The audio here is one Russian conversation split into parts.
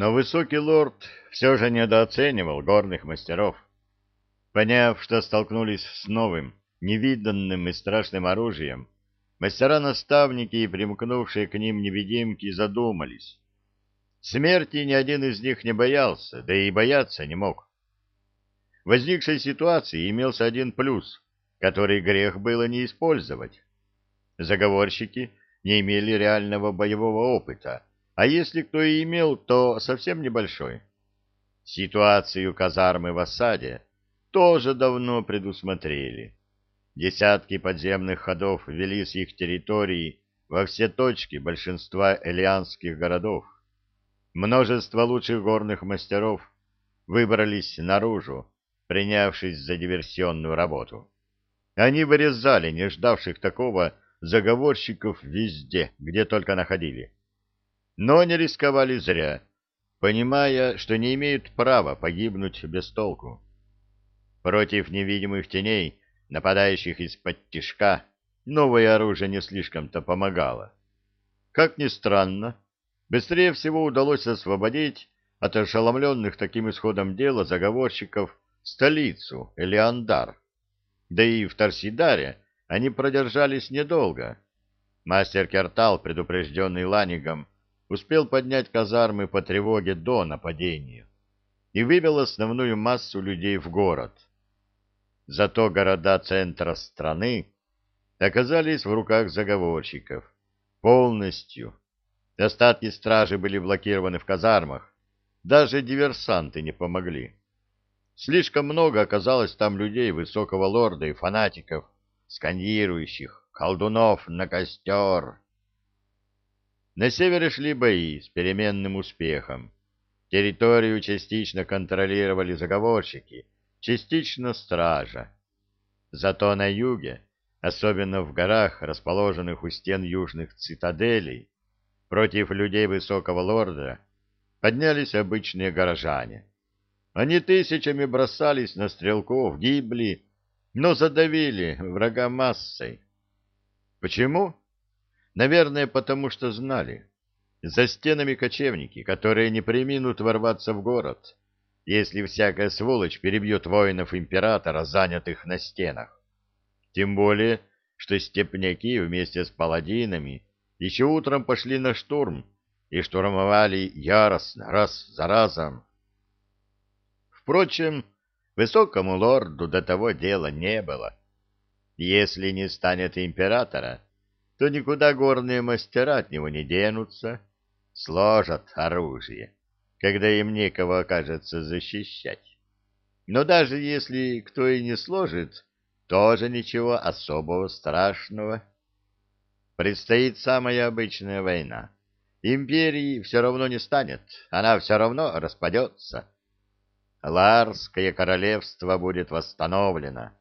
Но высокий лорд все же недооценивал горных мастеров. Поняв, что столкнулись с новым, невиданным и страшным оружием, мастера-наставники и примкнувшие к ним невидимки задумались. Смерти ни один из них не боялся, да и бояться не мог. В возникшей ситуации имелся один плюс, который грех было не использовать. Заговорщики не имели реального боевого опыта, а если кто и имел, то совсем небольшой. Ситуацию казармы в осаде тоже давно предусмотрели. Десятки подземных ходов вели с их территории во все точки большинства элианских городов. Множество лучших горных мастеров выбрались наружу, принявшись за диверсионную работу. Они вырезали не ждавших такого заговорщиков везде, где только находили но не рисковали зря, понимая, что не имеют права погибнуть без толку. Против невидимых теней, нападающих из-под тишка, новое оружие не слишком-то помогало. Как ни странно, быстрее всего удалось освободить от ошеломленных таким исходом дела заговорщиков столицу Элеандар. Да и в Торсидаре они продержались недолго. Мастер Кертал, предупрежденный Ланигом, успел поднять казармы по тревоге до нападения и вывел основную массу людей в город. Зато города центра страны оказались в руках заговорщиков полностью. Остатки стражи были блокированы в казармах, даже диверсанты не помогли. Слишком много оказалось там людей высокого лорда и фанатиков, скандирующих «Колдунов на костер!» На севере шли бои с переменным успехом. Территорию частично контролировали заговорщики, частично стража. Зато на юге, особенно в горах, расположенных у стен южных цитаделей, против людей высокого лорда поднялись обычные горожане. Они тысячами бросались на стрелков, гибли, но задавили врага массой. Почему? Наверное, потому что знали. За стенами кочевники, которые не приминут ворваться в город, если всякая сволочь перебьет воинов императора, занятых на стенах. Тем более, что степняки вместе с паладинами еще утром пошли на штурм и штурмовали яростно, раз за разом. Впрочем, высокому лорду до того дела не было. Если не станет императора, то никуда горные мастера от него не денутся, сложат оружие, когда им некого окажется защищать. Но даже если кто и не сложит, тоже ничего особого страшного. Предстоит самая обычная война. Империи все равно не станет, она все равно распадется. Ларское королевство будет восстановлено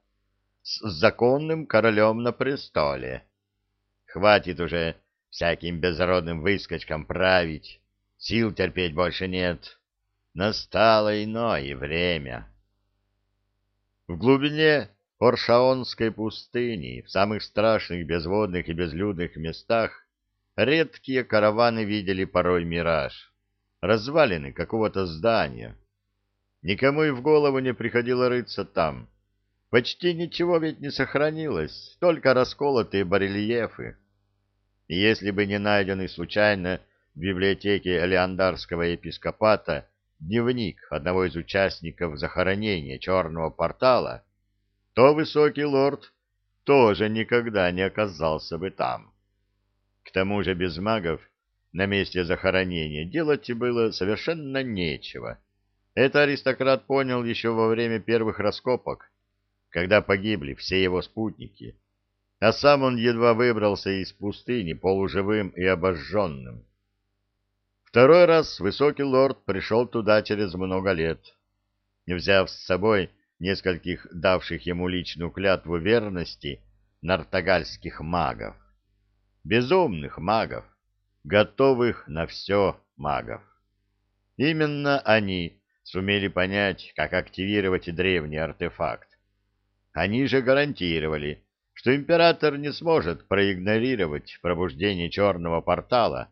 с законным королем на престоле, Хватит уже всяким безродным выскочкам править. Сил терпеть больше нет. Настало иное время. В глубине Оршаонской пустыни, в самых страшных безводных и безлюдных местах, редкие караваны видели порой мираж, развалины какого-то здания. Никому и в голову не приходило рыться там. Почти ничего ведь не сохранилось, только расколотые барельефы. И если бы не найденный случайно в библиотеке Леандарского епископата дневник одного из участников захоронения черного портала, то высокий лорд тоже никогда не оказался бы там. К тому же без магов на месте захоронения делать было совершенно нечего. Это аристократ понял еще во время первых раскопок, когда погибли все его спутники, а сам он едва выбрался из пустыни полуживым и обожженным. Второй раз высокий лорд пришел туда через много лет, не взяв с собой нескольких давших ему личную клятву верности нартогальских магов. Безумных магов, готовых на все магов. Именно они сумели понять, как активировать древний артефакт. Они же гарантировали, что император не сможет проигнорировать пробуждение черного портала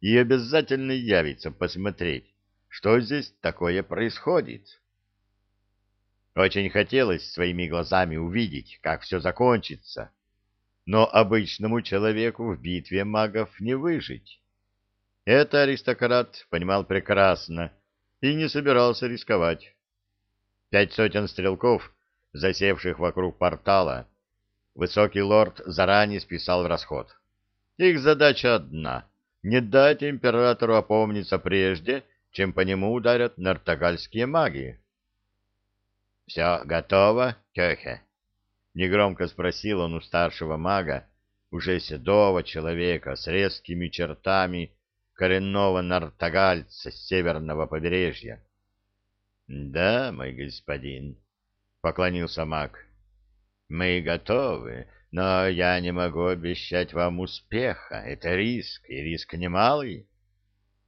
и обязательно явится посмотреть, что здесь такое происходит. Очень хотелось своими глазами увидеть, как все закончится, но обычному человеку в битве магов не выжить. Это аристократ понимал прекрасно и не собирался рисковать. Пять сотен стрелков, засевших вокруг портала, высокий лорд заранее списал в расход. Их задача одна — не дать императору опомниться прежде, чем по нему ударят нартогальские маги. — Все готово, Кёхе? — негромко спросил он у старшего мага, уже седого человека с резкими чертами коренного нартогальца с северного побережья. — Да, мой господин, — поклонился маг. — Мы готовы, но я не могу обещать вам успеха. Это риск, и риск немалый.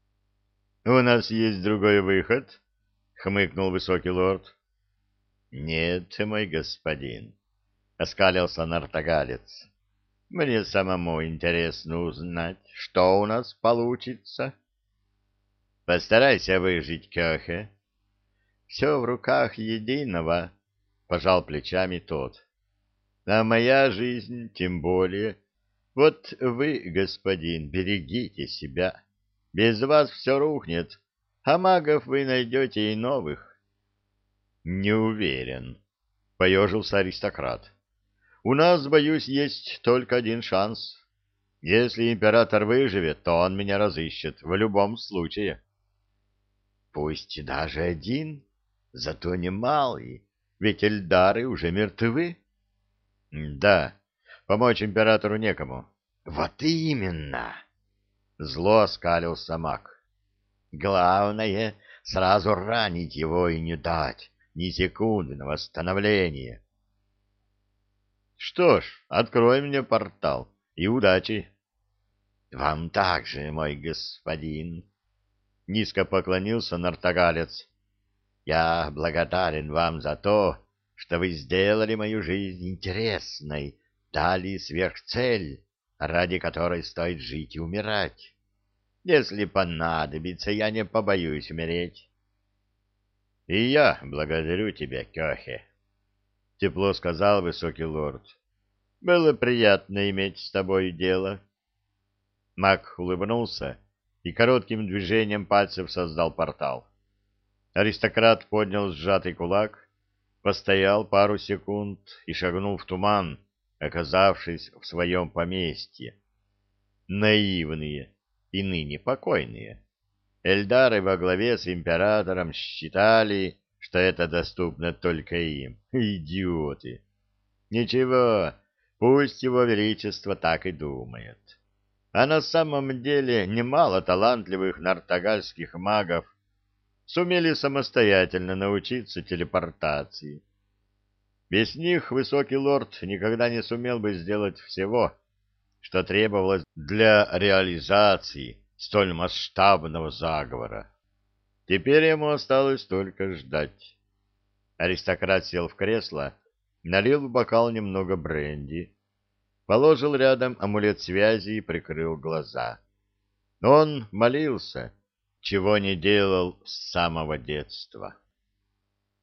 — У нас есть другой выход, — хмыкнул высокий лорд. — Нет, мой господин, — оскалился нартогалец. Мне самому интересно узнать, что у нас получится. Постарайся выжить, Кёхе. Все в руках единого, — пожал плечами тот. А моя жизнь тем более. Вот вы, господин, берегите себя. Без вас все рухнет, а магов вы найдете и новых. Не уверен, — поежился аристократ. У нас, боюсь, есть только один шанс. Если император выживет, то он меня разыщет в любом случае. Пусть даже один, зато немалый, ведь эльдары уже мертвы. Да, помочь императору некому. Вот именно. Зло оскалился маг. Главное — сразу ранить его и не дать ни секунды на восстановление. Что ж, открой мне портал. И удачи. Вам также, мой господин. Низко поклонился нартогалец. Я благодарен вам за то, что вы сделали мою жизнь интересной, дали сверхцель, ради которой стоит жить и умирать. Если понадобится, я не побоюсь умереть. — И я благодарю тебя, Кёхе, — тепло сказал высокий лорд. — Было приятно иметь с тобой дело. Мак улыбнулся и коротким движением пальцев создал портал. Аристократ поднял сжатый кулак, постоял пару секунд и шагнул в туман, оказавшись в своем поместье. Наивные и ныне покойные. Эльдары во главе с императором считали, что это доступно только им. Идиоты! Ничего, пусть его величество так и думает. А на самом деле немало талантливых нартогальских магов сумели самостоятельно научиться телепортации. Без них высокий лорд никогда не сумел бы сделать всего, что требовалось для реализации столь масштабного заговора. Теперь ему осталось только ждать. Аристократ сел в кресло, налил в бокал немного бренди, положил рядом амулет связи и прикрыл глаза. Он молился, чего не делал с самого детства.